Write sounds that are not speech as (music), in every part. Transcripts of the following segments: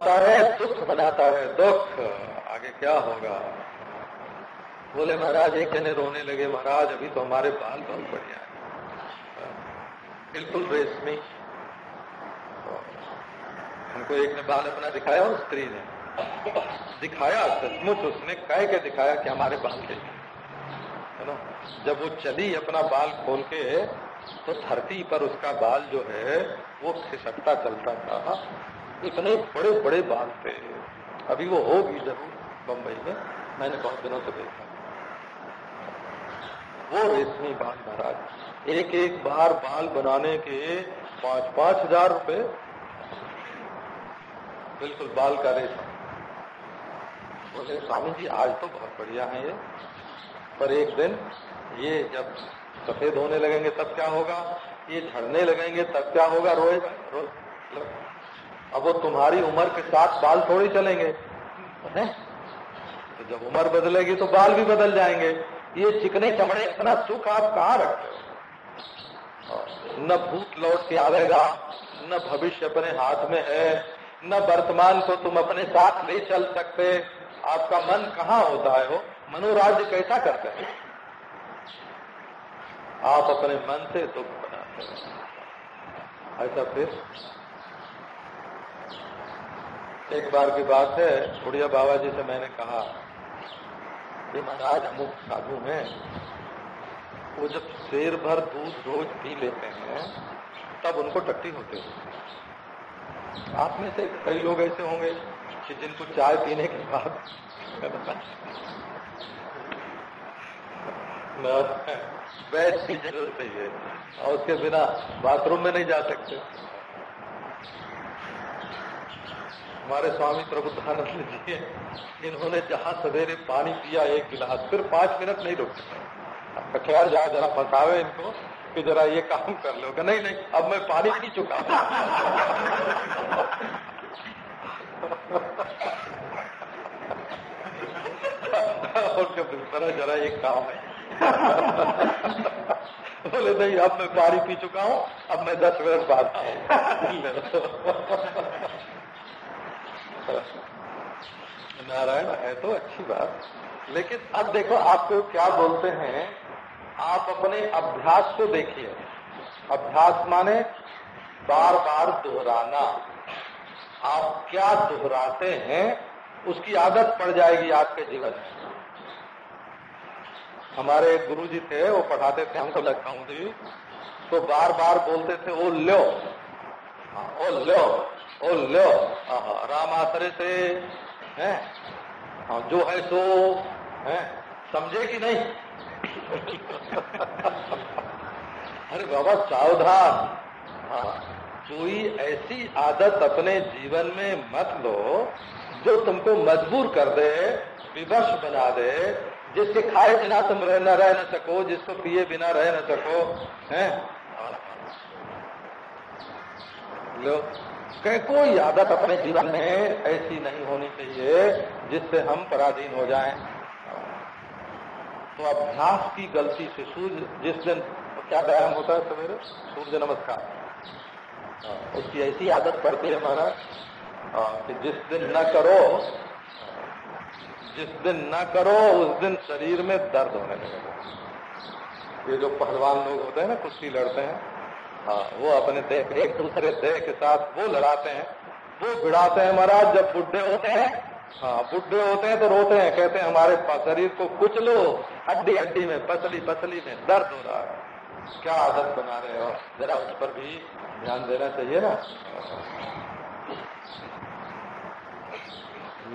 है दुख बनाता है, दुख। आगे क्या होगा? बोले, महाराज, एक जने रोने लगे, महाराज, अभी तो हमारे बाल बहुत बढ़िया है। बिल्कुल रेशमी हमको एक ने बाल अपना दिखाया और स्त्री ने। दिखाया, सचमुच उसने कह के दिखाया कि हमारे बाल के है ना? जब वो चली अपना बाल खोल के तो धरती पर उसका बाल जो है, वो खिसकता चलता था। इतने बड़े बड़े बाल थे। अभी वो होगी ज़रूर बम्बई में। मैंने बहुत दिनों से देखा। वो रेशमी बाल महाराज। एक एक बार बाल बनाने के पाँच पाँच हज़ार रुपए। बिल्कुल बाल का रेशम। बोले स्वामी जी आज तो बहुत बढ़िया है ये। पर एक दिन ये जब सफ़ेद होने लगेंगे तब क्या होगा? ये झड़ने लगेंगे तब क्या होगा? रोएगा रो, अब वो तुम्हारी उम्र के साथ बाल थोड़ी चलेंगे? तो जब उम्र बदलेगी तो बाल भी बदल जाएँगे। ये चिकने चमड़े इतना सुख आप कहाँ रखते हो? न भूत लौट के आवेगा, न भविष्य अपने हाथ में है, न वर्तमान को तुम अपने साथ ले चल सकते। आपका मन कहाँ होता है हो मनोराज्य कैसा करते हैं? आप अपने मन से दुख बनाते हैं। ऐसा फिर एक बार की बात है, बुढ़िया बाबा जी से मैंने कहा कि महाराज अमुक साधु हैं, वो जब शेर भर दूध रोज पी लेते हैं, तब उनको टट्टी होती है। आप में से कई लोग ऐसे होंगे कि जिनको चाय पीने के बाद बैठ की ज़रूरत है, और उसके बिना बाथरूम में नहीं जा सकते। हमारे स्वामी प्रबुद्धानंद जी इन्होंने जहाँ सवेरे पानी पिया, एक गिलास। फिर पाँच मिनट नहीं रुक। खैर जरा जरा फंसावे इनको, कि जरा ये काम कर लो। कि नहीं नहीं, अब मैं पानी पी चुका हूँ। और जरा एक काम है। बोले, नहीं, अब मैं पानी पी चुका हूँ, अब मैं दस मिनट बाद नारायण है तो अच्छी बात। लेकिन अब देखो आपको क्या बोलते हैं आप अपने अभ्यास को देखिए। अभ्यास माने बार बार दोहराना। आप क्या दोहराते हैं उसकी आदत पड़ जाएगी आपके जीवन में। हमारे गुरु जी थे वो पढ़ाते थे हमको लगता हूँ तो बार बार बोलते थे ओ लो हाँ, ओ लो ओ लो राम आश्रय से, है? हाँ जो है सो, है? समझे कि नहीं? (laughs) अरे बाबा, सावधान। हाँ कोई ऐसी आदत अपने जीवन में मत लो, जो तुमको मजबूर कर दे, विवश बना दे, जिसके खाए बिना तुम रह न रह न सको, जिसको पिए बिना रह न सको, हैं? लो। कहीं कोई आदत अपने जीवन में ऐसी नहीं होनी चाहिए जिससे हम पराधीन हो जाएँ। तो अभ्यास की गलती से सूर्य, जिस दिन, क्या व्यायाम होता है सवेरे? सूर्य नमस्कार। उसकी ऐसी आदत पड़ती है महाराज कि जिस दिन न करो, जिस दिन न करो, उस दिन शरीर में दर्द होने लगेगा। ये जो पहलवान लोग होते हैं ना, कुश्ती लड़ते हैं हाँ वो अपने देह, एक दूसरे देह के साथ वो लड़ाते हैं, वो भिड़ाते हैं महाराज, जब बुढ़े होते हैं हाँ बुढ़े होते हैं तो रोते हैं, कहते हैं, हमारे शरीर को कुछ लो, हड्डी हड्डी में पसली पसली में, दर्द हो रहा है। क्या आदत बना रहे हो? जरा उस पर भी ध्यान देना चाहिए ना।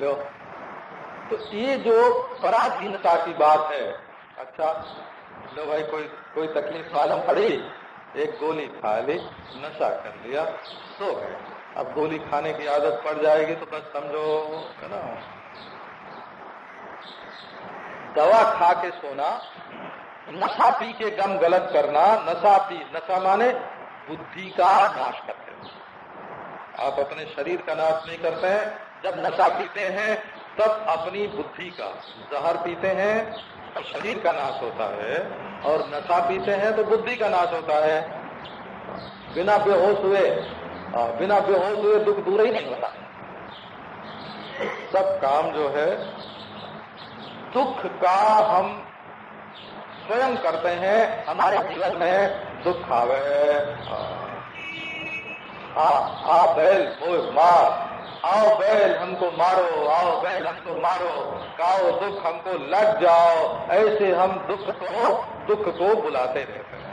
लो। तो ये जो पराधीनता की बात है अच्छा लो भाई, कोई कोई तकलीफ़ मालूम पड़ी? एक गोली खा ली, नशा कर लिया, सो गए। अब गोली खाने की आदत पड़ जाएगी तो बस समझो, है ना? दवा खा के सोना, नशा पी के गम गलत करना, नशा पी, नशा माने बुद्धि का नाश करते हो। आप अपने शरीर का नाश नहीं करते हैं, जब नशा पीते हैं, तब अपनी बुद्धि का जहर पीते हैं तो शरीर का नाश होता है। और नशा पीते हैं तो बुद्धि का नाश होता है। बिना बेहोश हुए बिना बेहोश हुए दुख दूर ही नहीं होता। सब काम जो है, दुख का हम स्वयं करते हैं, हमारे जीवन में दुख आवे। आ बैल, मार। आओ बैल, हमको मारो, आओ बैल, हमको मारो। काओ दुख, हमको लग जाओ। ऐसे हम दुख को दुख को बुलाते रहते हैं।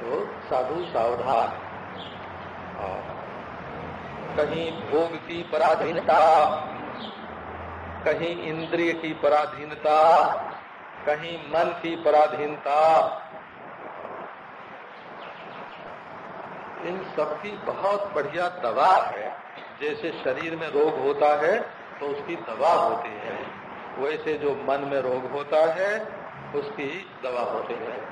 तो साधु सावधान। कहीं भोग की पराधीनता, कहीं इंद्रिय की पराधीनता, कहीं मन की पराधीनता, इन सब की बहुत बढ़िया दवा है, जैसे शरीर में रोग होता है तो उसकी दवा होती है। वैसे जो मन में रोग होता है, उसकी दवा होती है।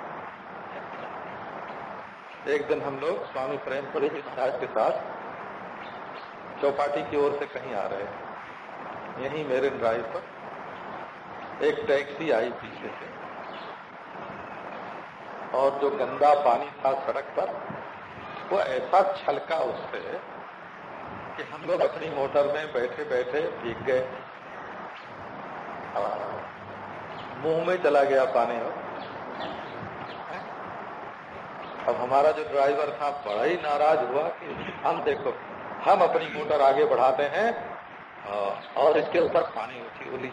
एक दिन हम लोग स्वामी प्रेम महाराज के साथ चौपाटी की ओर से कहीं आ रहे हैं। यहीं मेरे ड्राइव पर एक टैक्सी आई पीछे से। और जो गंदा पानी था सड़क पर, वो ऐसा छलका उससे कि हम लोग अपनी मोटर में बैठे बैठे भीग गए मुँह में चला गया पानी हो अब हमारा जो ड्राइवर था, बड़ा ही नाराज़ हुआ कि हम देखो, हम अपनी मोटर आगे बढ़ाते हैं और इसके ऊपर पानी ऊँची उली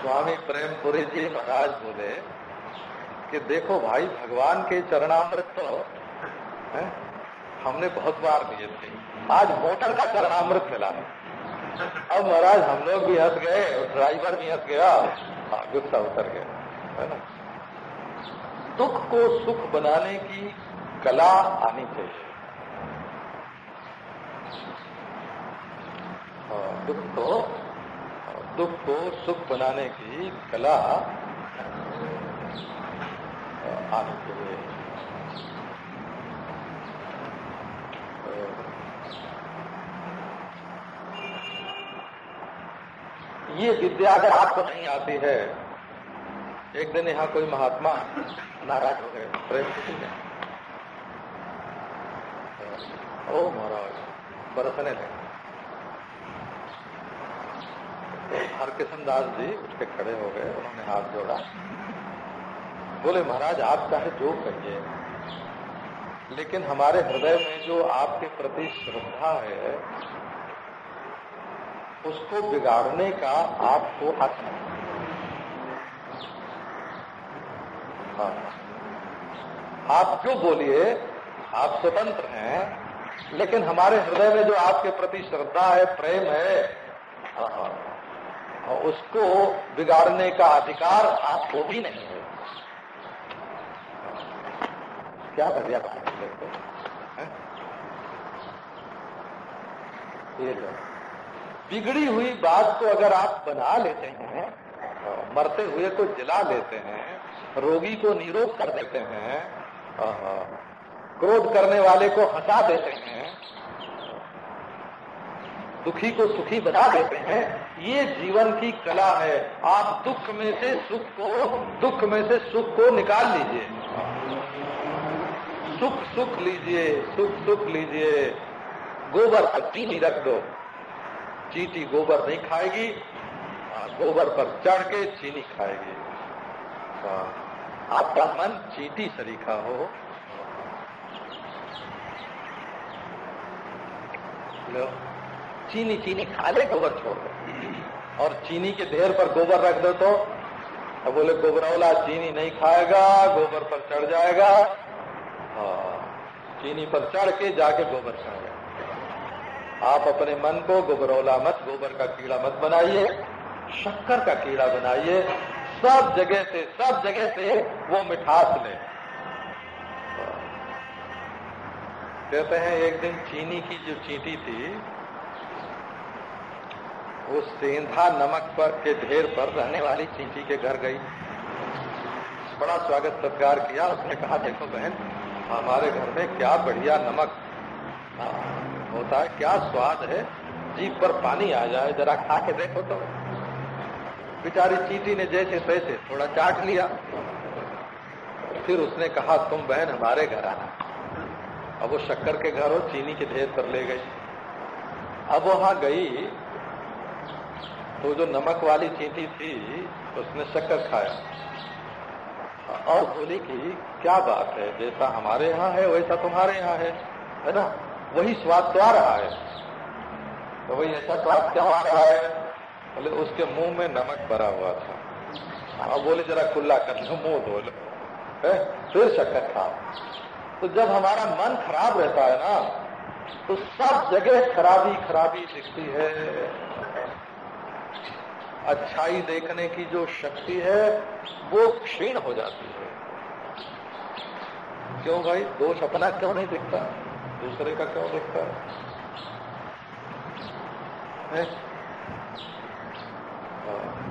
स्वामी प्रेमपुरी जी महाराज बोले कि देखो भाई, भगवान के चरणामृत तो है? हमने बहुत बार दिए थे। आज मोटर का चरणामृत मिला है। अब महाराज, हम लोग भी हंस गए ड्राइवर भी हंस गया गुस्सा उतर गया, है ना? दुख को सुख बनाने की कला आनी चाहिए। दुख को दुख को सुख बनाने की कला आनी चाहिए। ये विद्या अगर आपको नहीं आती है, एक दिन यहाँ कोई महात्मा नाराज़ हो गए, प्रेम ओ महाराज, बरसने लगे हरकिशन दास जी उठ के खड़े हो गए, उन्होंने हाथ जोड़ा। बोले, महाराज, आप चाहे जो कहिए, लेकिन हमारे हृदय में जो आपके प्रति श्रद्धा है उसको बिगाड़ने का आपको हक नहीं। हाँ। आप जो बोलिए? आप स्वतंत्र हैं लेकिन हमारे हृदय में जो आपके प्रति श्रद्धा है प्रेम है हाँ, उसको बिगाड़ने का अधिकार आपको भी नहीं है। क्या बढ़िया बात है। ये बिगड़ी हुई बात को अगर आप बना लेते हैं मरते हुए को जला लेते हैं, रोगी को निरोग कर देते हैं क्रोध करने वाले को हंसा देते हैं, दुखी को सुखी बना देते हैं, ये जीवन की कला है। आप दुख में से सुख को, दुख में से सुख को निकाल लीजिए। सुख सुख लीजिए, सुख सुख लीजिए। गोबर चीनी रख दो। चीटी गोबर नहीं खाएगी गोबर पर चढ़ के चीनी खाएगी। आपका मन चीटी सरीखा हो। लो, चीनी चीनी खा ले, गोबर छोड़ दो। और चीनी के ढेर पर गोबर रख दो तो अब बोले गोबरौला चीनी नहीं खाएगा, गोबर पर चढ़ जाएगा। हाँ चीनी पर चढ़ के जाके गोबर खाएगा। आप अपने मन को गोबरौला मत, गोबर का कीड़ा मत बनाइए, शक्कर का कीड़ा बनाइए, सब जगह से, सब जगह से वो मिठास ले। कहते हैं, एक दिन चीनी की जो चींटी थी, वो सेंधा नमक पर के ढेर पर रहने वाली चींटी के घर गई। बड़ा स्वागत सत्कार किया, उसने कहा, देखो बहन, हमारे घर में क्या बढ़िया नमक। होता है, क्या स्वाद है? जीप पर पानी आ जाए, जरा खा के देखो तो। बेचारी चीटी ने जैसे तैसे थोड़ा चाट लिया। फिर उसने कहा, तुम बहन हमारे घर आना। अब वो शक्कर के घर हो चीनी के ढेर पर ले गई। अब वहाँ गई तो जो नमक वाली चींटी थी, उसने शक्कर खाया। और बोली कि, क्या बात है, जैसा हमारे यहाँ है, वैसा तुम्हारे यहाँ है है ना? वही स्वाद तो आ रहा है। तो वही ऐसा स्वाद क्या आ रहा है? बोले, उसके मुँह में नमक भरा हुआ था। अब बोले, जरा खुला कर लो, मुँह धो लो। फिर शक्कर खा तो जब हमारा मन खराब रहता है ना तो सब जगह खराबी खराबी दिखती है। अच्छाई देखने की जो शक्ति है, वो क्षीण हो जाती है। क्यों भाई? दोष अपना क्यों नहीं दिखता? दूसरे का क्यों दिखता है? हाँ।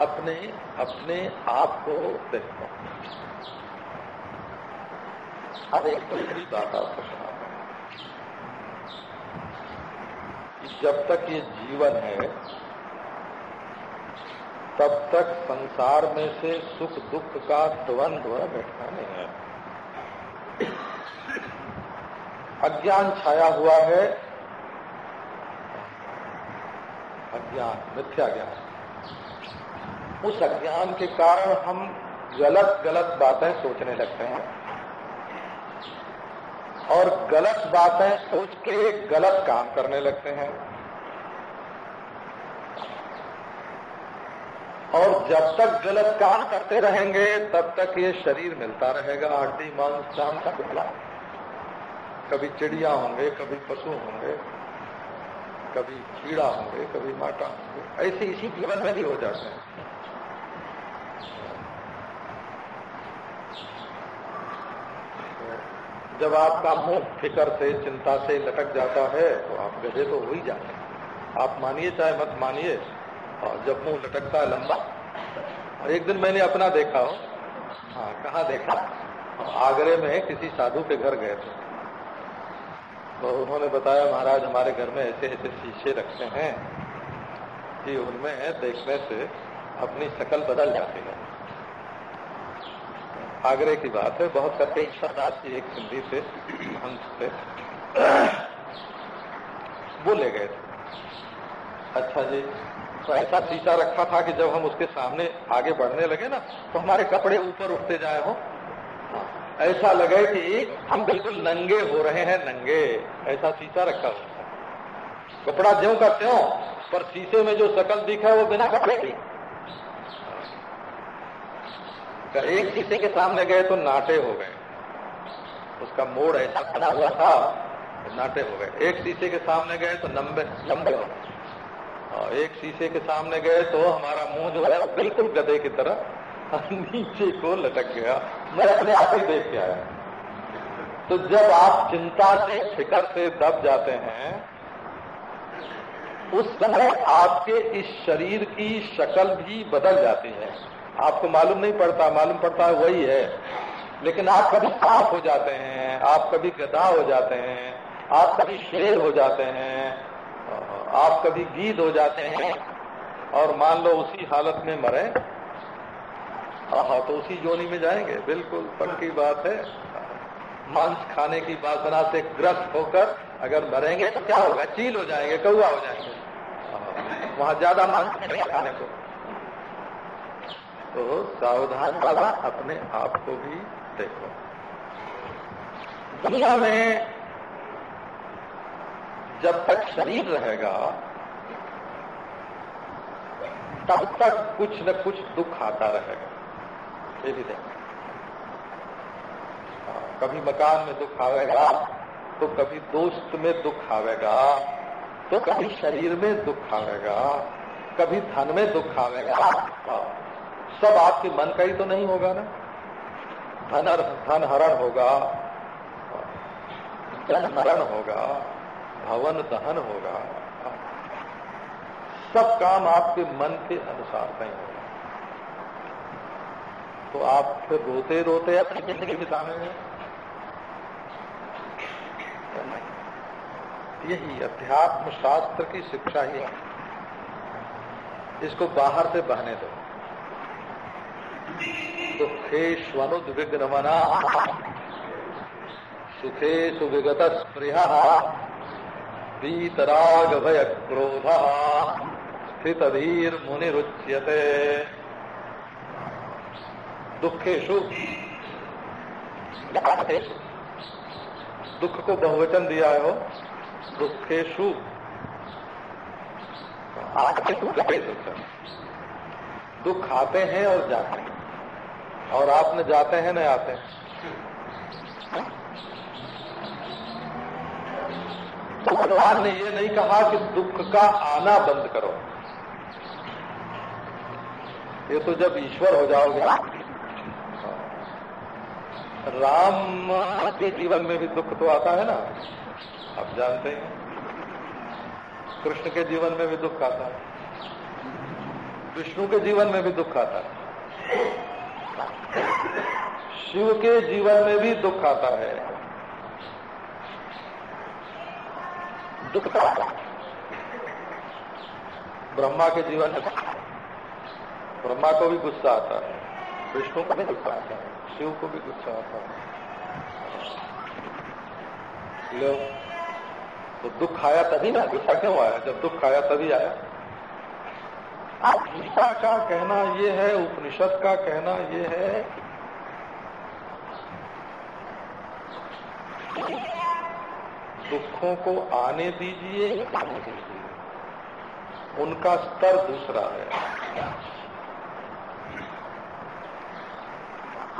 अपने अपने आप को देखो अब एक सुना जब तक ये जीवन है, तब तक संसार में से सुख दुख का द्वंद्व बैठना नहीं है। अज्ञान छाया हुआ है। अज्ञान, मिथ्या ज्ञान। उस अज्ञान के कारण हम गलत गलत बातें सोचने लगते हैं। और गलत बातें सोच के गलत काम करने लगते हैं। और जब तक गलत काम करते रहेंगे, तब तक ये शरीर मिलता रहेगा। हड्डी मांस शाम का टुकड़ा। कभी चिड़िया होंगे, कभी पशु होंगे, कभी कीड़ा होंगे, कभी माटा होंगे, ऐसे इसी जीवन में भी हो जाते हैं। जब आपका मुँह फिकर से, चिंता से लटक जाता है तो आप गधे तो हो ही जाते हैं। आप मानिए चाहे मत मानिए, और जब मुँह लटकता है लंबा, और एक दिन मैंने अपना देखा हो हाँ कहा देखा? आगरे में किसी साधु के घर गए थे। तो उन्होंने बताया, महाराज, हमारे घर में ऐसे ऐसे शीशे रखते हैं कि उनमें देखने से अपनी शकल बदल जाती है। आगरे की बात है, बहुत करके ईश्वरदास एक सिंधी थे हंस थे। वो ले गए थे। अच्छा जी तो ऐसा शीशा रखा था कि जब हम उसके सामने आगे बढ़ने लगे ना तो हमारे कपड़े ऊपर उठते जाए हो ऐसा लगे कि हम बिल्कुल नंगे हो रहे हैं, नंगे। ऐसा शीशा रखा हुआ था। कपड़ा ज्यो का त्यों, पर शीशे में जो शकल दिखा है वो बिना कपड़े की। एक शीशे के सामने गए तो नाटे हो गए। उसका मोड़ ऐसा बना हुआ था, नाटे हो गए। एक शीशे के सामने गए तो लंबे लंबे हो और एक शीशे के सामने गए तो हमारा मुँह जो है बिल्कुल गधे की तरह नीचे को लटक गया। मैं अपने आप ही देख के आया। तो जब आप चिंता से, फिकर से दब जाते हैं, उस समय आपके इस शरीर की शक्ल भी बदल जाती है। आपको मालूम नहीं पड़ता, मालूम पड़ता है वही है। लेकिन आप कभी सांप हो जाते हैं, आप कभी गधा हो जाते हैं, आप कभी शेर हो जाते हैं, आप कभी गीद हो जाते हैं, और मान लो उसी हालत में मरे। हाँ तो उसी जोनी में जाएँगे। बिल्कुल, पक्की बात है। मांस खाने की वासना से ग्रस्त होकर अगर मरेंगे तो क्या होगा? चील हो जाएँगे कौआ हो जाएँगे। वहाँ ज़्यादा मांस खाने को। तो सावधान वाला अपने आप को भी देखो। दुनिया में जब तक शरीर रहेगा, तब तक कुछ न कुछ दुख आता रहेगा। ये भी हाँ, कभी मकान में दुख आवेगा तो कभी दोस्त में दुख आवेगा तो कभी शरीर में दुख आवेगा कभी धन में दुख आवेगा। हाँ, सब आपके मन का ही तो नहीं होगा ना। धन धन हरण होगा धन हरण होगा भवन दहन होगा। सब काम आपके मन के अनुसार नहीं होगा। तो आप फिर रोते रोते अपनी ज़िंदगी बिताएँगे यही अध्यात्म शास्त्र की शिक्षा ही है। इसको बाहर से बहने दो। दुखेश्वनुद्विग्नमना सुखे सुविगत स्पृह। वीतराग भय क्रोध स्थित धीर मुनि रुच्यते दुखेशु दुख को बहुवचन दिया है हो दुखेशु दुख आते हैं और जाते हैं। और आपने जाते हैं, न आते हैं। भगवान ने ये नहीं कहा कि दुख का आना बंद करो। ये तो जब ईश्वर हो जाओगे। राम के जीवन में भी दुख तो आता है ना? आप जानते हैं। कृष्ण के जीवन में भी दुख आता है। विष्णु के जीवन में भी दुख आता है। शिव के जीवन में भी दुख आता है। दुख आता ब्रह्मा के जीवन में ब्रह्मा को भी गुस्सा आता है। विष्णु को भी गुस्सा आता है। शिव को भी गुस्सा आता है। लो तो दुख आया तभी ना गुस्सा क्यों आया? जब दुख आया तभी आया। गीता का कहना ये है, उपनिषद का कहना ये है। दुखों को आने दीजिए, उनका स्तर दूसरा है।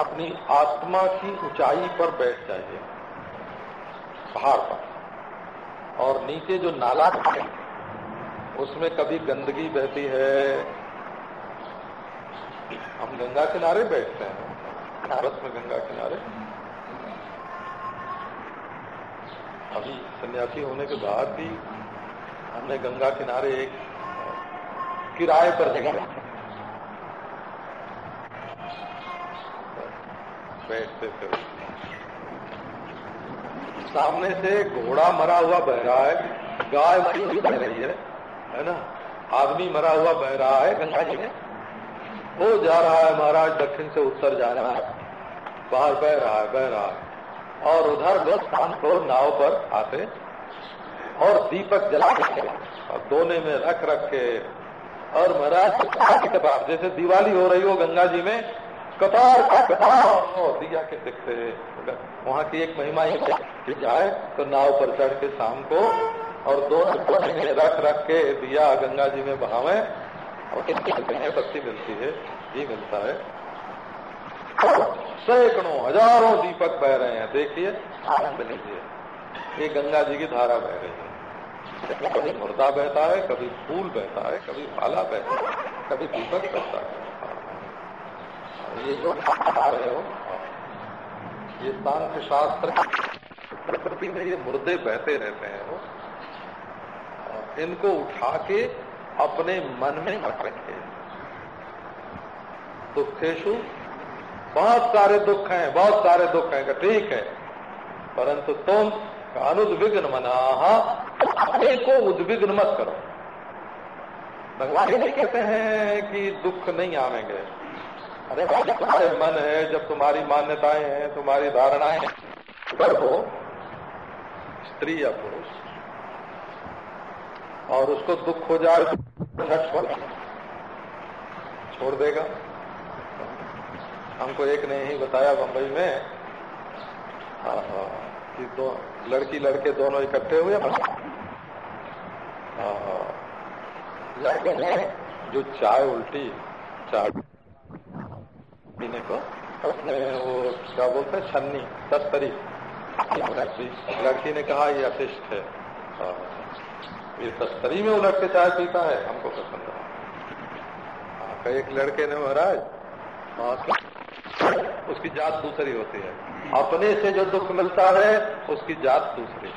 अपनी आत्मा की ऊंचाई पर बैठ जाइए, पहाड़ पर। और नीचे जो नाला है उसमें कभी गंदगी बहती है? हम गंगा किनारे बैठते हैं, भारत में गंगा किनारे। अभी सन्यासी होने के बाद भी हमने गंगा किनारे एक किराए पर जगह बैठते थे सामने से घोड़ा मरा हुआ बह रहा है। गाय मरी हुई बह रही है है ना? आदमी मरा हुआ बह रहा है। गंगा जी में। वो जा रहा है महाराज दक्षिण से उत्तर जा रहा है। बाहर बह रहा है, बह रहा है। और उधर लोग शाम को नाव पर आते। और दीपक जला के और दोने में रख रख के। और महाराज जैसे दिवाली हो रही हो गंगा जी में कतार का कतार दिया के दिखते। वहाँ की एक महिमा ही जाए तो नाव पर चढ़ के शाम को और दोनों रख रख के दिया गंगा जी में बहावे। और शक्ति मिलती है जी मिलता है। सैकड़ों, हज़ारों दीपक बह रहे हैं। देखिए आनंद लीजिए ये गंगा जी की धारा बह रही है। कभी मुर्दा बहता है, कभी फूल बहता है, कभी माला बहता है, कभी दीपक बहता है। ये जो रहे हो ये सांख्य शास्त्र प्रकृति में ये मुर्दे बहते रहते हैं वो। इनको उठा के अपने मन में मत रखे दुखेशु बहुत सारे दुख हैं, बहुत सारे दुख हैं ठीक है। परंतु तुम अनुद्विग्न मना अपने को उद्विग्न मत करो। भगवान कहते हैं कि दुख नहीं आवेंगे। अरे तुम्हारे मन है जब तुम्हारी मान्यताएँ हैं तुम्हारी धारणाएँ हो। स्त्री या पुरुष और उसको दुख हो जाए तो छोड़ देगा। हमको एक ने ही बताया बंबई में हाँ, हाँ, कि दो लड़की लड़के दोनों इकट्ठे हुए। हाँ, लड़के ने जो चाय उल्टी चाय पीने को? वो क्या बोलते हैं? छन्नी, तस्तरी। लड़की ने कहा, ये अशिष्ट है। ये तस्तरी में उलट के चाय पीता है। हमको पसंद है। एक लड़के ने महाराज उसकी जात दूसरी होती है। अपने से जो दुख मिलता है, उसकी जात दूसरी।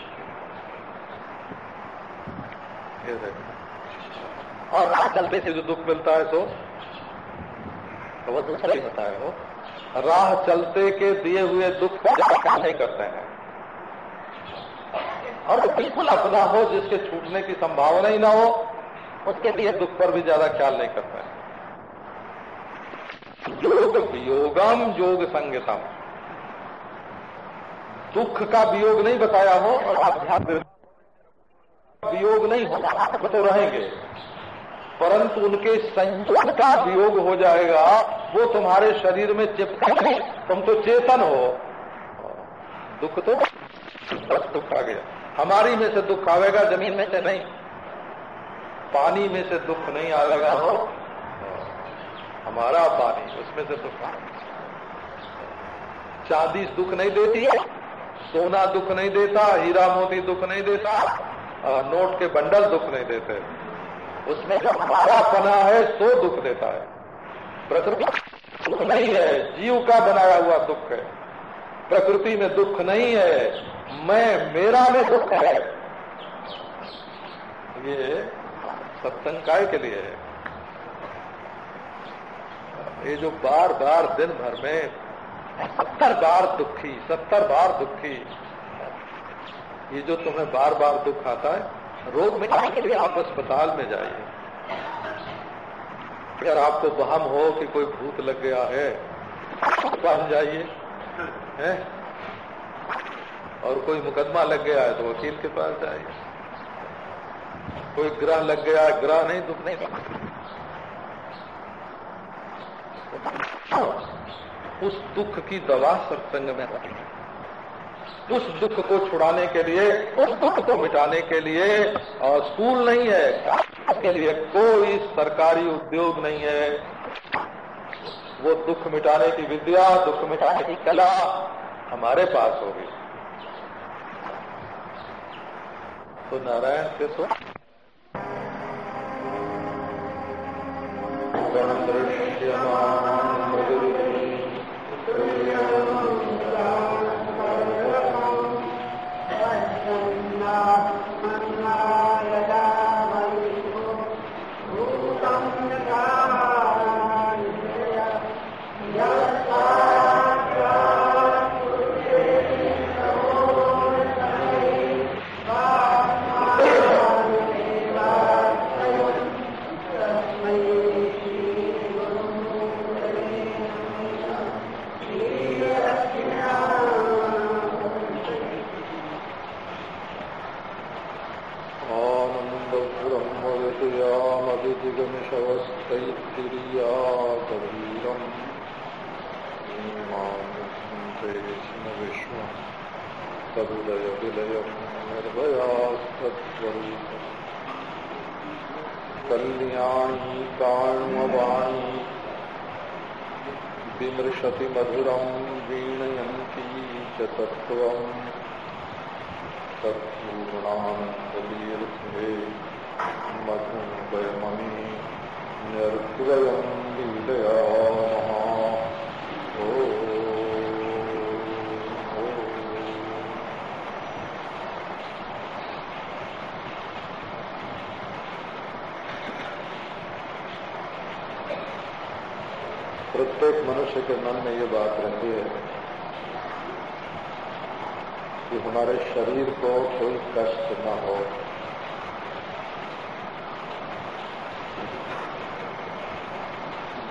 और चलते से जो दुख मिलता है तो वो दूसरा ही होता है वो। राह चलते के दिए हुए दुख का नहीं करते हैं। और तो बिल्कुल अपना हो जिसके छूटने की संभावना ही ना हो उसके लिए दुख पर भी ज़्यादा ख्याल नहीं करते हैं। योग। योगम योग संगतम। दुख का वियोग नहीं बताया हो और अध्यात्म वियोग नहीं हो तो रहेंगे। परंतु उनके संयोग का वियोग हो जाएगा, वो तुम्हारे शरीर में चिप तुम तो चेतन हो। दुख तो दुख आ गया। हमारी में से दुख आवेगा, ज़मीन में से नहीं। पानी में से दुख नहीं आवेगा। हो हमारा पानी, उसमें से दुख चांदी दुख नहीं देती है सोना दुख नहीं देता, हीरा मोती दुख नहीं देता, नोट के बंडल दुख नहीं देते। उसमें जो हमारा पना है, सो दुख देता है। प्रकृति नहीं है, जीव का बनाया हुआ दुख है। प्रकृति में दुख नहीं है, मैं, मेरा में दुख है। ये सत्संग काय के लिए है? ये जो बार बार दिन भर में सत्तर बार दुखी, सत्तर बार दुखी, ये जो तुम्हें बार बार दुख आता है रोग मिटाने के लिए आप अस्पताल में जाइए। अगर आपको बहम हो कि कोई भूत लग गया है पास जाइए। हैं? और कोई मुकदमा लग गया है तो वकील के पास जाइए। कोई ग्रह लग गया है, ग्रह नहीं, दुख नहीं उस दुख की दवा सत्संग में उस दुख को छुड़ाने के लिए, उस दुख को मिटाने के लिए स्कूल नहीं है। के लिए कोई सरकारी उद्योग नहीं है। वो दुख मिटाने की विद्या, दुख मिटाने की कला हमारे पास होगी। तो नारायण के सो दृश्यमान प्रत्येक मनुष्य के मन में ये बात रहती है कि हमारे शरीर को कोई कष्ट न हो।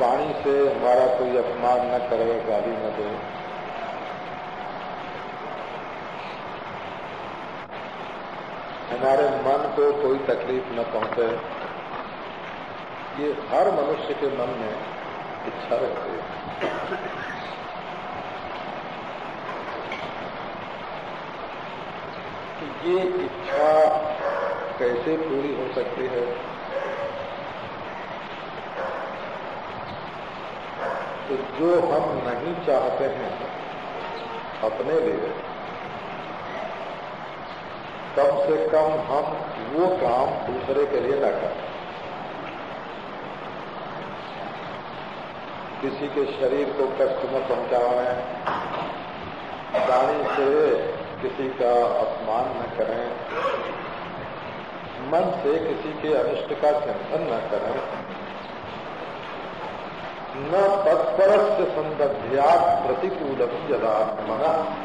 वाणी से हमारा कोई अपमान न करे, गाली न दे। हमारे मन को कोई तकलीफ़ न पहुँचे। ये हर मनुष्य के मन में इच्छा रखते कि ये इच्छा कैसे पूरी हो सकती है? तो जो हम नहीं चाहते हैं, अपने लिए, कम से कम हम वो काम दूसरे के लिए न करें। किसी के शरीर को कष्ट न पहुंचाएँ। गाड़ी से किसी का अपमान न करें। मन से किसी के अनिष्ट का चिंतन न करें। न तत्पर से संदध्या प्रतिकूल यदात्मना।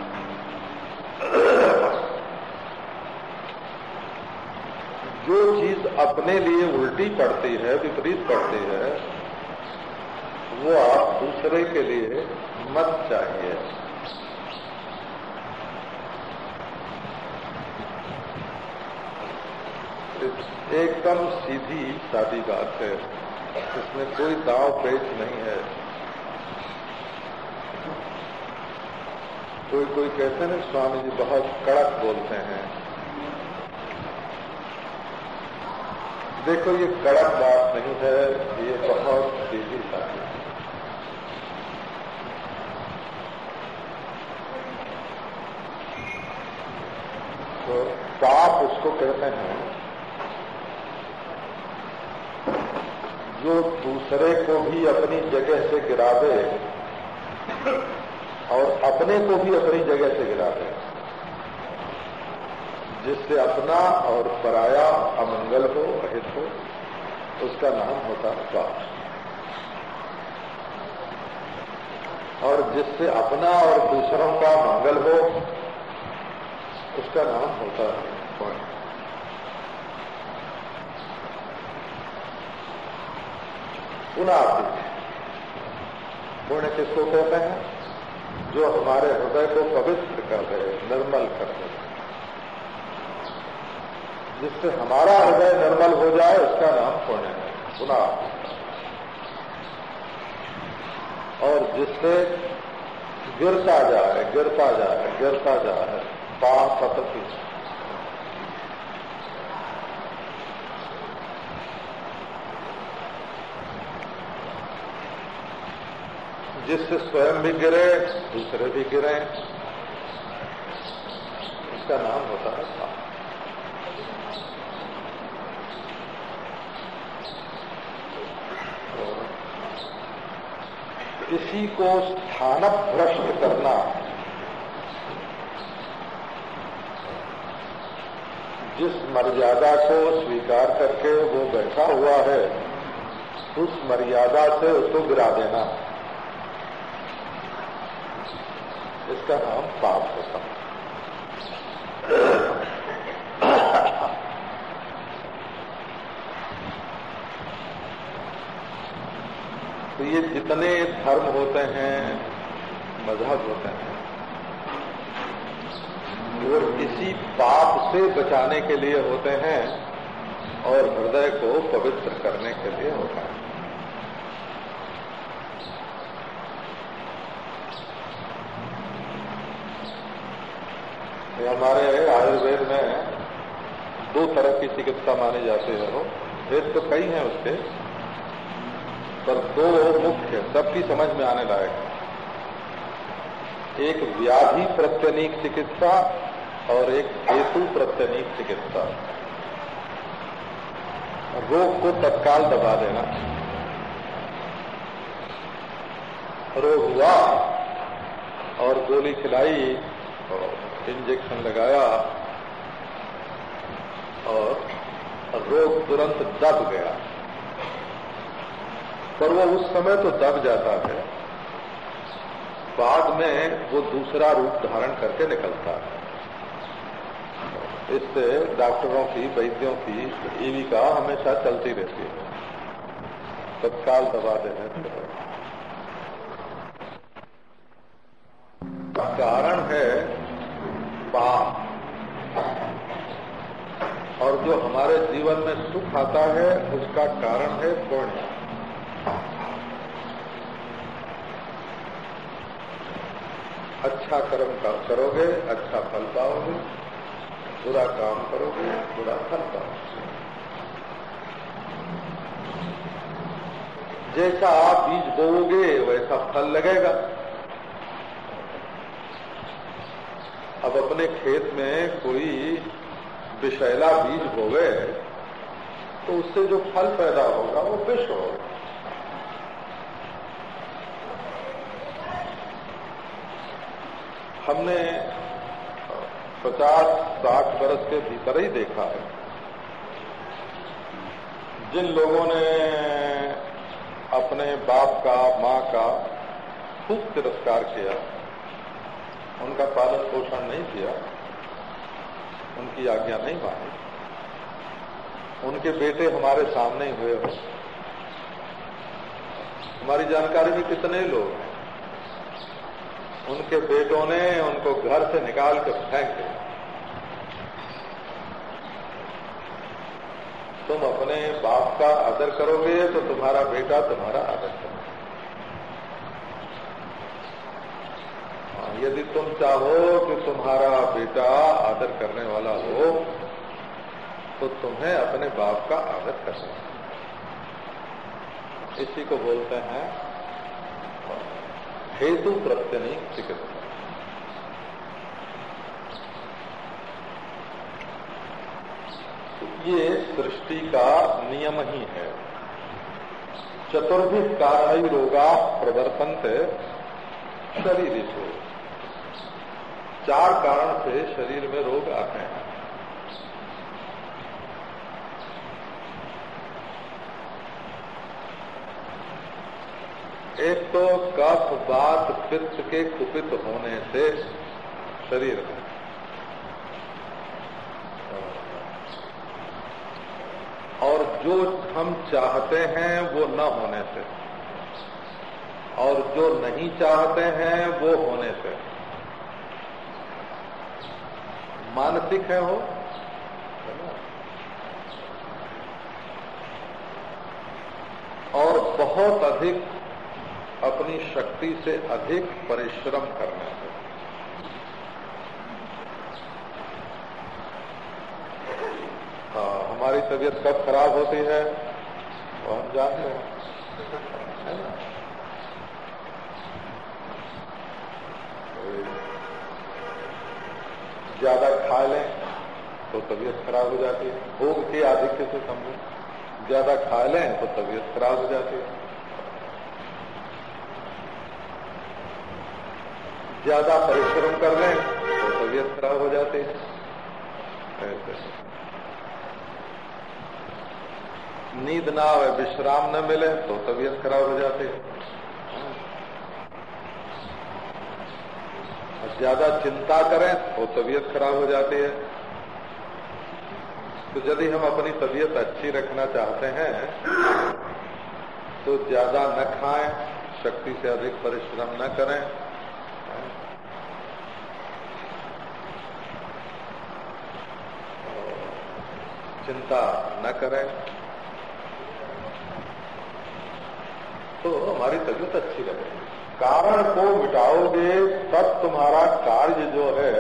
जो चीज़ अपने लिए उल्टी पड़ती है, विपरीत पड़ती है वो आप दूसरे के लिए मत चाहिए। एकदम सीधी सादी बात है। इसमें कोई दाव पेच नहीं है। कोई कोई कहते हैं स्वामी जी बहुत कड़क बोलते हैं। देखो, ये कड़क बात नहीं है, ये बहुत तेज़ी बात है। तो पाप उसको कहते हैं? जो दूसरे को भी अपनी जगह से गिरा दे और अपने को भी अपनी जगह से गिरा दे, जिससे अपना और पराया अमंगल हो, अहित हो, उसका नाम होता है पाप। और जिससे अपना और दूसरों का मंगल हो उसका नाम होता है पुण्य पुनः पुण्य किसको कहते हैं? जो हमारे हृदय को पवित्र कर दे, निर्मल कर दे। जिससे हमारा हृदय निर्मल हो जाए, उसका नाम पुण्य है। पुनः और जिससे गिरता जाए गिरता जाए गिरता जाए जिससे स्वयं भी गिरे, दूसरे भी गिरे। इसका नाम होता है पाप। किसी को स्थान भ्रष्ट करना जिस मर्यादा को स्वीकार करके वो बैठा हुआ है, उस मर्यादा से उसको गिरा देना। इसका नाम पाप होता है। तो ये जितने धर्म होते हैं, मज़हब होते हैं वो किसी पाप से बचाने के लिए होते हैं और हृदय को पवित्र करने के लिए होता है। हमारे आयुर्वेद में दो तरह की चिकित्सा मानी जाती है। वो वेद तो कई हैं उसके, पर दो मुख्य, सबकी समझ में आने लायक एक व्याधि प्रत्यनीक चिकित्सा और एक हेतु प्रत्यनीक चिकित्सा। रोग को तत्काल दबा देना। रोग हुआ और गोली खिलाई और इंजेक्शन लगाया और रोग तुरंत दब गया। पर वो उस समय तो दब जाता है। बाद में वो दूसरा रूप धारण करके निकलता है। इससे डॉक्टरों की, वैद्यों की जीविका हमेशा चलती रहती है। तत्काल दबा देने कारण है पाप। और जो हमारे जीवन में सुख आता है, उसका कारण है पुण्य। अच्छा कर्म करोगे अच्छा फल पाओगे। बुरा काम करोगे बुरा फल पाओगे जैसा आप बीज बोओगे, वैसा फल लगेगा। अब अपने खेत में कोई विषैला बीज बोवे तो उससे जो फल पैदा होगा, वो विष होगा। हमने पचास साठ वर्ष के भीतर ही देखा है। जिन लोगों ने अपने बाप का, माँ का खूब तिरस्कार किया, उनका पालन पोषण नहीं किया, उनकी आज्ञा नहीं मानी। उनके बेटे हमारे सामने ही। हुए हमारी जानकारी में कितने लोग हैं? उनके बेटों ने उनको घर से निकाल कर फेंक दिया। तुम अपने बाप का आदर करोगे तो तुम्हारा बेटा तुम्हारा आदर करोगे। हाँ, यदि तुम चाहो कि तुम्हारा बेटा आदर करने वाला हो तो तुम्हें अपने बाप का आदर करना इसी को बोलते हैं हेतु प्रत्यनी चिकित्सा। ये सृष्टि का नियम ही है। चतुर्भिक कारण रोगा प्रवर्तन से शरीर चार कारण से शरीर में रोग आते हैं। एक तो कफ बात पित्त के कुपित होने से शरीर में। और जो हम चाहते हैं वो न होने से। और जो नहीं चाहते हैं वो होने से। मानसिक है हो और बहुत अधिक अपनी शक्ति से अधिक परिश्रम करने से हमारी तबीयत कब खराब होती है वो हम जानते हैं। ज़्यादा खा लें तो तबीयत खराब हो जाती है। भोग के आधिक्य से समझो। ज़्यादा खा लें तो तबीयत खराब हो जाती है। ज़्यादा परिश्रम कर लें तो तबीयत खराब हो जाती है। नींद ना आवे, विश्राम न मिले तो तबीयत खराब हो जाती है। ज़्यादा चिंता करें तो तबीयत खराब हो जाती है। तो यदि हम अपनी तबीयत अच्छी रखना चाहते हैं तो ज़्यादा न खाएँ, शक्ति से अधिक परिश्रम न करें। चिंता न करें। तो हमारी तबीयत अच्छी रहेगी कारण को मिटाओगे, तब तुम्हारा कार्य जो है,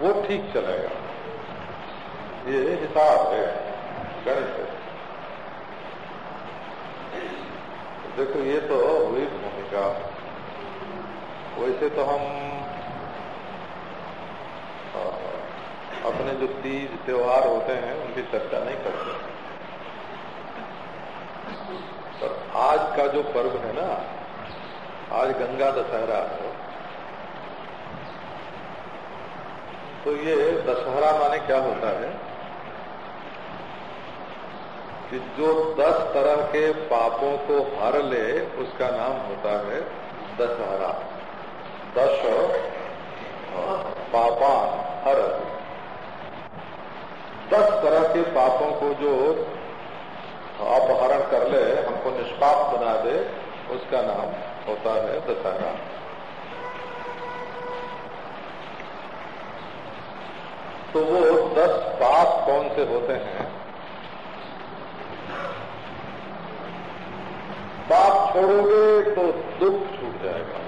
वो ठीक चलेगा। ये हिसाब है, गणित देखो, ये तो हुई भूमिका। वैसे तो हम अपने जो तीज त्योहार होते हैं, उनकी चर्चा नहीं करते। पर आज का जो पर्व है ना, आज गंगा दशहरा है तो ये दशहरा माने क्या होता है? कि जो दस तरह के पापों को हर ले, उसका नाम होता है दशहरा। दश पापा हर। दस तरह के पापों को जो अपहरण कर ले, हमको निष्पाप बना दे, उसका नाम होता है दशहरा। तो वो दस पाप कौन से होते हैं? पाप छोड़ोगे तो दुख छूट जाएगा।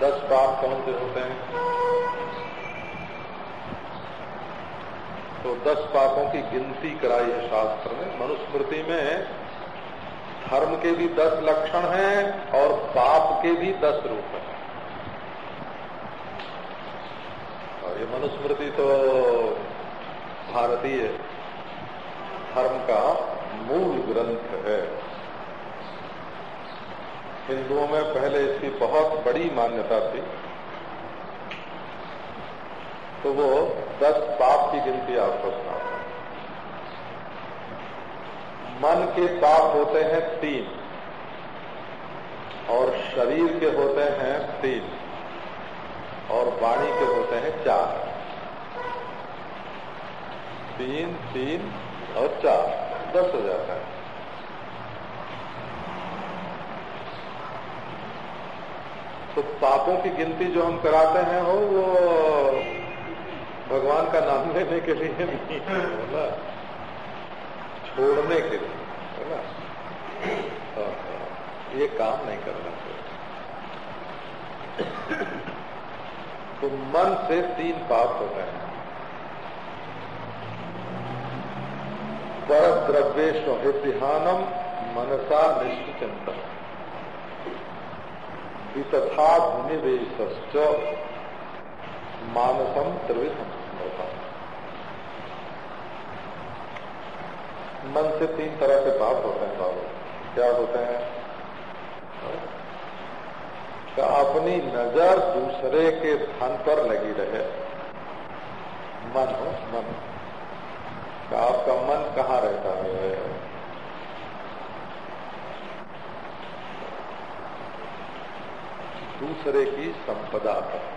दस पाप कौन से होते हैं? तो दस पापों की गिनती कराई है शास्त्र में मनुस्मृति में धर्म के भी दस लक्षण हैं और पाप के भी दस रूप हैं। और ये मनुस्मृति तो भारतीय धर्म का मूल ग्रंथ है। हिंदुओं में पहले इसकी बहुत बड़ी मान्यता थी। तो वो दस पाप की गिनती आपको सुनाता मन के पाप होते हैं तीन और शरीर के होते हैं तीन और वाणी के होते हैं चार। तीन तीन और चार, दस हो जाता है। तो पापों की गिनती जो हम कराते हैं हो, वो भगवान का नाम लेने के लिए नहीं, बोला। छोड़ने के लिए है ना हाँ। ये काम नहीं करना चाहिए। तो मन से तीन पाप हैं पर द्रव्येश ध्यानम मनसा निश्चिंतन वितथा निवेश मानसम त्रिविधम मन से तीन तरह के पाप होते हैं, बाबू। क्या होते हैं? कि अपनी नज़र दूसरे के धन पर लगी रहे। मन हो, मन। का आपका मन कहाँ रहता है? दूसरे की संपदा पर।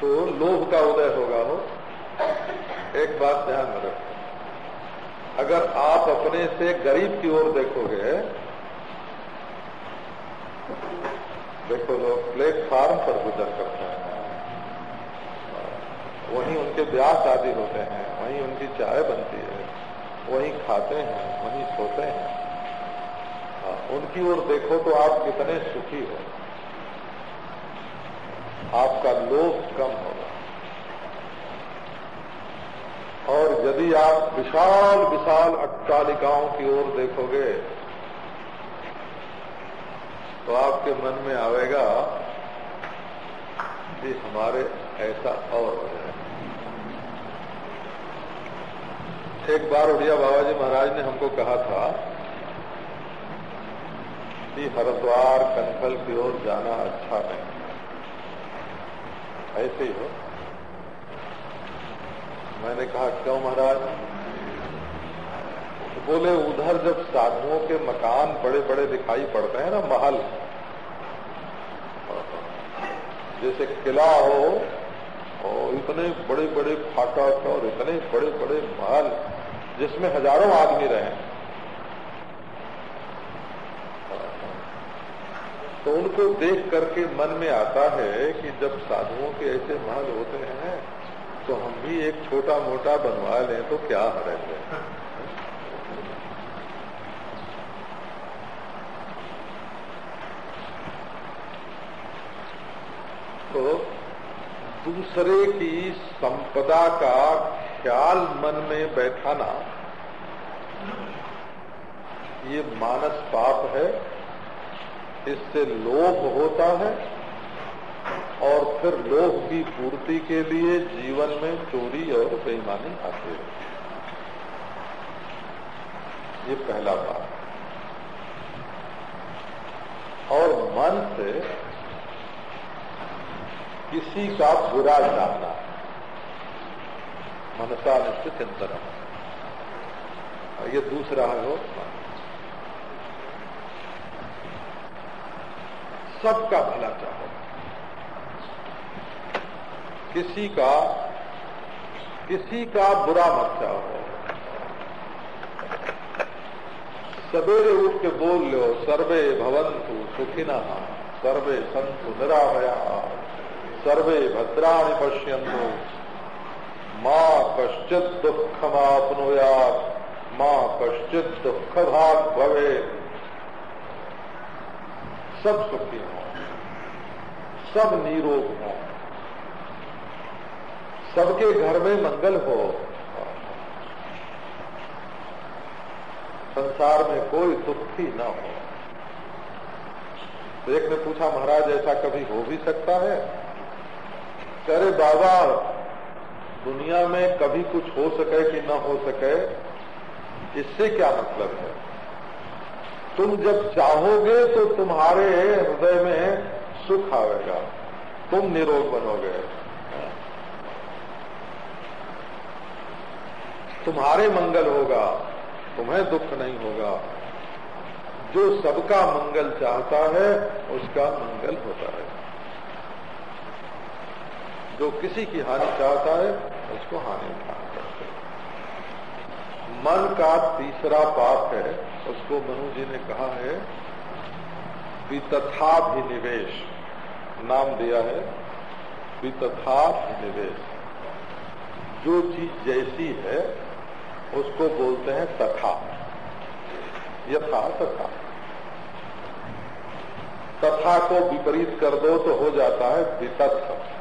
तो लोभ का उदय होगा हो। एक बात ध्यान में रखो। अगर आप अपने से गरीब की ओर देखोगे देखो लोग प्लेटफार्म पर गुजर करते हैं। वहीं उनके ब्याह शादी होते हैं वहीं उनकी चाय बनती है वहीं खाते हैं वहीं सोते हैं। हाँ, उनकी ओर देखो तो आप कितने सुखी हो। आपका लोभ कम होगा। और यदि आप विशाल विशाल अट्टालिकाओं की ओर देखोगे तो आपके मन में आवेगा, कि हमारे ऐसा और एक बार उड़िया बाबा जी महाराज ने हमको कहा था, कि हरिद्वार कंखल की ओर जाना अच्छा नहीं। ऐसे ही हो। मैंने कहा, क्यों महाराज? तो बोले, उधर जब साधुओं के मकान बड़े बड़े दिखाई पड़ते हैं ना, महल, जैसे किला हो, और इतने बड़े बड़े फाटक और इतने बड़े बड़े महल, जिसमें हज़ारों आदमी रहे तो उनको देख करके मन में आता है कि जब साधुओं के ऐसे महल होते हैं तो हम भी एक छोटा मोटा बनवा लें तो क्या हरज है? तो दूसरे की संपदा का ख्याल मन में बैठाना, ये मानस पाप है। इससे लोभ होता है और फिर लोभ की पूर्ति के लिए जीवन में चोरी और बेईमानी आती है। ये पहला बात। और मन से किसी का बुरा जानना मनसा निश्चित चिंतन ये दूसरा है वो सबका भला चाहो। किसी का किसी का बुरा मत चाहो। सवेरे उठ के बोल लो, सर्वे भवंतु सुखिना, सर्वे संतु निराभया सर्वे भद्राणि पश्यंतु माँ कश्चित दुखमापनुया माँ कश्चित दुख भाग भवे सब सुखी हो, सब निरोग हो, सबके घर में मंगल हो। संसार में कोई दुखी न हो। तो एक ने पूछा, महाराज, ऐसा कभी हो भी सकता है? अरे बाबा, दुनिया में कभी कुछ हो सके कि न हो सके, इससे क्या मतलब है? तुम जब चाहोगे तो तुम्हारे हृदय में सुख आएगा। तुम निरोग बनोगे। तुम्हारे मंगल होगा, तुम्हें दुख नहीं होगा। जो सबका मंगल चाहता है, उसका मंगल होता है। जो किसी की हानि चाहता है, उसको हानि उठाना मन का तीसरा पाप है, उसको मनु जी ने कहा है, वितथाभिनिवेश, नाम दिया है वितथा निवेश जो चीज़ जैसी है, उसको बोलते हैं तथा। यथा तथा। तथा को विपरीत कर दो तो हो जाता है वितथ।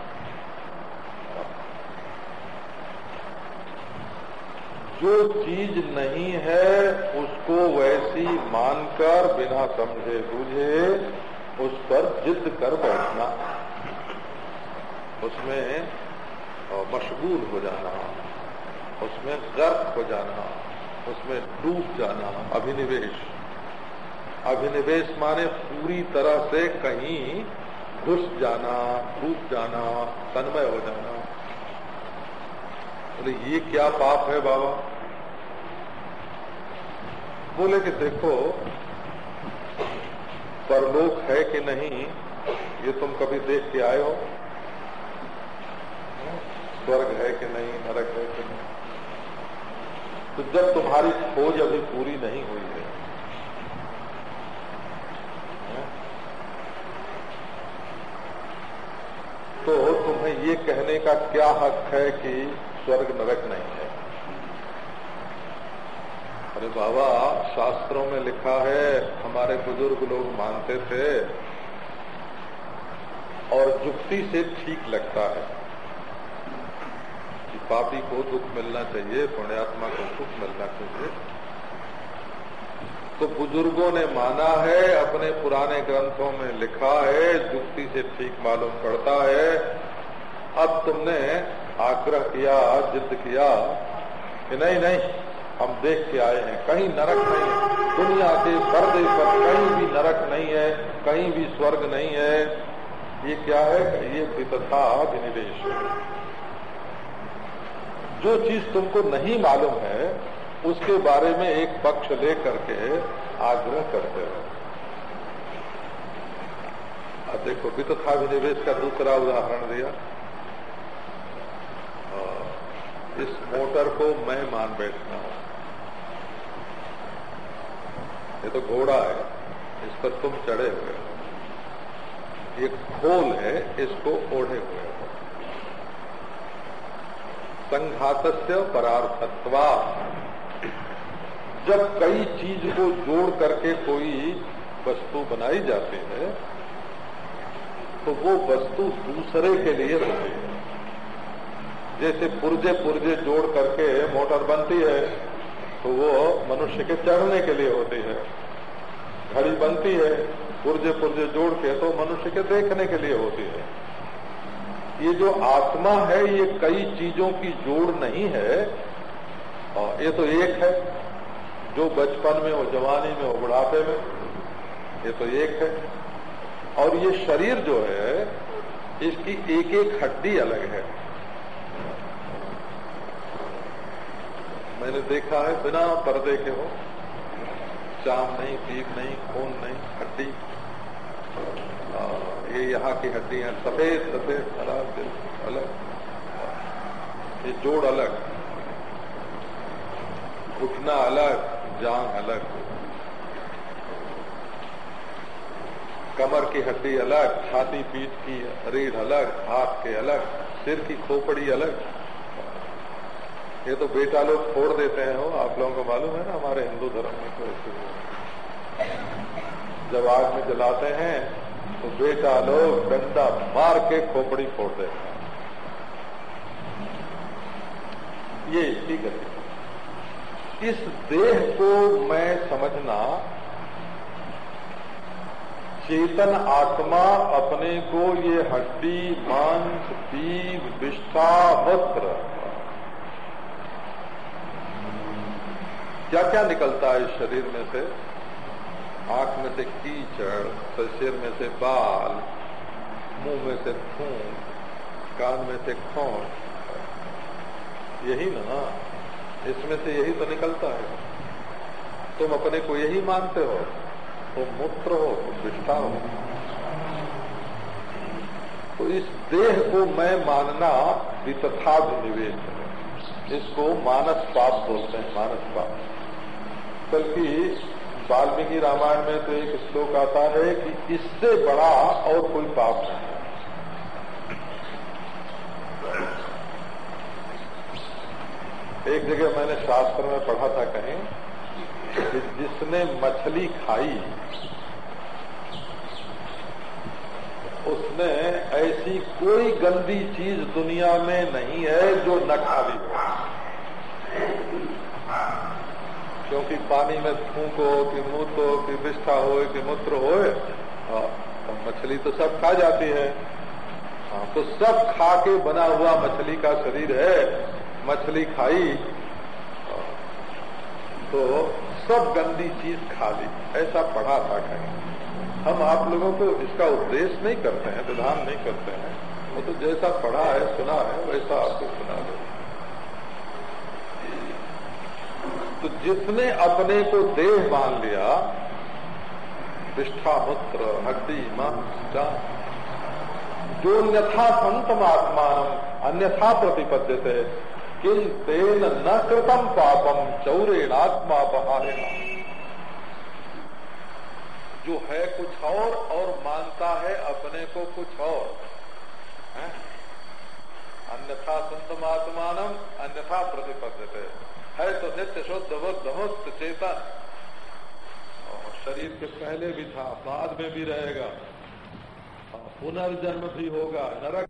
जो चीज़ नहीं है, उसको वैसी मानकर बिना समझे बूझे उस पर जिद कर बैठना। उसमें मशगूल हो जाना। उसमें गर्क हो जाना। उसमें डूब जाना। अभिनिवेश। अभिनिवेश माने पूरी तरह से कहीं घुस जाना, डूब जाना, तन्मय हो जाना। बोले ये क्या पाप है बाबा? बोले कि देखो, परलोक है कि नहीं, ये तुम कभी देख के आए हो? स्वर्ग है कि नहीं, नरक है कि नहीं? तो जब तुम्हारी खोज अभी पूरी नहीं हुई है? तो तुम्हें ये कहने का क्या हक है कि स्वर्ग नरक नहीं है। अरे बाबा, शास्त्रों में लिखा है, हमारे बुज़ुर्ग लोग मानते थे, और जुक्ति से ठीक लगता है। कि पापी को दुख मिलना चाहिए, पुण्यात्मा को सुख मिलना चाहिए। तो बुज़ुर्गों ने माना है, अपने पुराने ग्रंथों में लिखा है, जुक्ति से ठीक मालूम पड़ता है। अब तुमने आग्रह किया जिद किया कि नहीं नहीं, हम देख के आए हैं। कहीं नरक नहीं है। दुनिया के पर्दे पर कहीं भी नरक नहीं है, कहीं भी स्वर्ग नहीं है। ये क्या है? ये वितथा विनिवेश जो चीज़ तुमको नहीं मालूम है, उसके बारे में एक पक्ष ले करके आग्रह करते हो। देखो वितथा विनिवेश का दूसरा उदाहरण दिया। इस मोटर को मैं मान बैठना हूँ। ये तो घोड़ा है, इस पर तुम चढ़े हुए हो। ये खोल है, इसको ओढ़े हुए हो। संघात परार्थत्वा। जब कई चीज़ को जोड़ करके कोई वस्तु बनाई जाती है तो वो वस्तु दूसरे के लिए होती है। जैसे पुर्जे पुर्जे जोड़ करके मोटर बनती है तो वो मनुष्य के चढ़ने के लिए होती है। घड़ी बनती है, पुर्जे पुर्जे जोड़ के तो मनुष्य के देखने के लिए होती है। ये जो आत्मा है, ये कई चीज़ों की जोड़ नहीं है। ये तो एक है, जो बचपन में हो जवानी में हो बुढ़ापे में, ये तो एक है। और ये शरीर जो है, इसकी एक एक हड्डी अलग है। मैंने देखा है, बिना पर्दे के हो। चाम नहीं, पीप नहीं, खून नहीं, हड्डी। ये यहाँ की हड्डी है, सफ़ेद सफ़ेद हरा दिल अलग। ये जोड़ अलग। उठना अलग, जांग अलग। कमर की हड्डी अलग, छाती, पीठ की रीढ़ अलग, हाथ के अलग, सिर की खोपड़ी अलग। ये तो बेटा लोग फोड़ देते हैं हो आप लोगों को मालूम है ना, हमारे हिंदू धर्म में तो ऐसे जब आग में जलाते हैं तो बेटा लोग डंडा मार के खोपड़ी फोड़ देते हैं। ये इसकी गति इस देह को मैं समझना, चेतन आत्मा अपने को ये हड्डी, मांस पीव विष्ठा, वस्त्र क्या क्या निकलता है इस शरीर में से? आँख में से कीचड़, सिर में से बाल, मुँह में से खून, कान में से खोन यही ना? इसमें से यही तो निकलता है। तुम अपने को यही मानते हो? तुम मूत्र हो तुम विष्ठा हो। तो इस देह को मैं मानना वितथा निवेश है। इसको मानस पाप बोलते हैं मानस पाप बल्कि वाल्मीकि रामायण में तो एक श्लोक आता है कि इससे बड़ा और कोई पाप नहीं। एक जगह मैंने शास्त्र में पढ़ा था कहीं कि जिसने मछली खाई, उसने ऐसी कोई गंदी चीज़ दुनिया में नहीं है जो न खा ली क्योंकि पानी में थूको कि मूत हो कि विष्ठा हो कि मूत्र हो हाँ, मछली तो सब खा जाती है। हाँ, तो सब खा के बना हुआ मछली का शरीर है मछली खाई हाँ, तो सब गंदी चीज़ खा ली। ऐसा पढ़ा था कहीं। हम आप लोगों को इसका उपदेश नहीं करते हैं विधान नहीं करते हैं। वो तो जैसा पढ़ा है सुना है वैसा आपको सुना दे। तो जिसने अपने को देह मान लिया निष्ठा विष्ठामुत्र हड्डी, मांस जो अन्यथा संतम आत्मान अन्यथा प्रतिपद्य थे किन तेन न कृतम पापम चौरेणात्मा बहारेणा जो है कुछ और और मानता है अपने को कुछ और अन्यथा संतम आत्मान अन्यथा प्रतिपद्य है तो नित्य शुद्ध बुद्ध मुक्त चेतन। और शरीर के पहले भी था, बाद में भी रहेगा। पुनर्जन्म भी होगा, नरक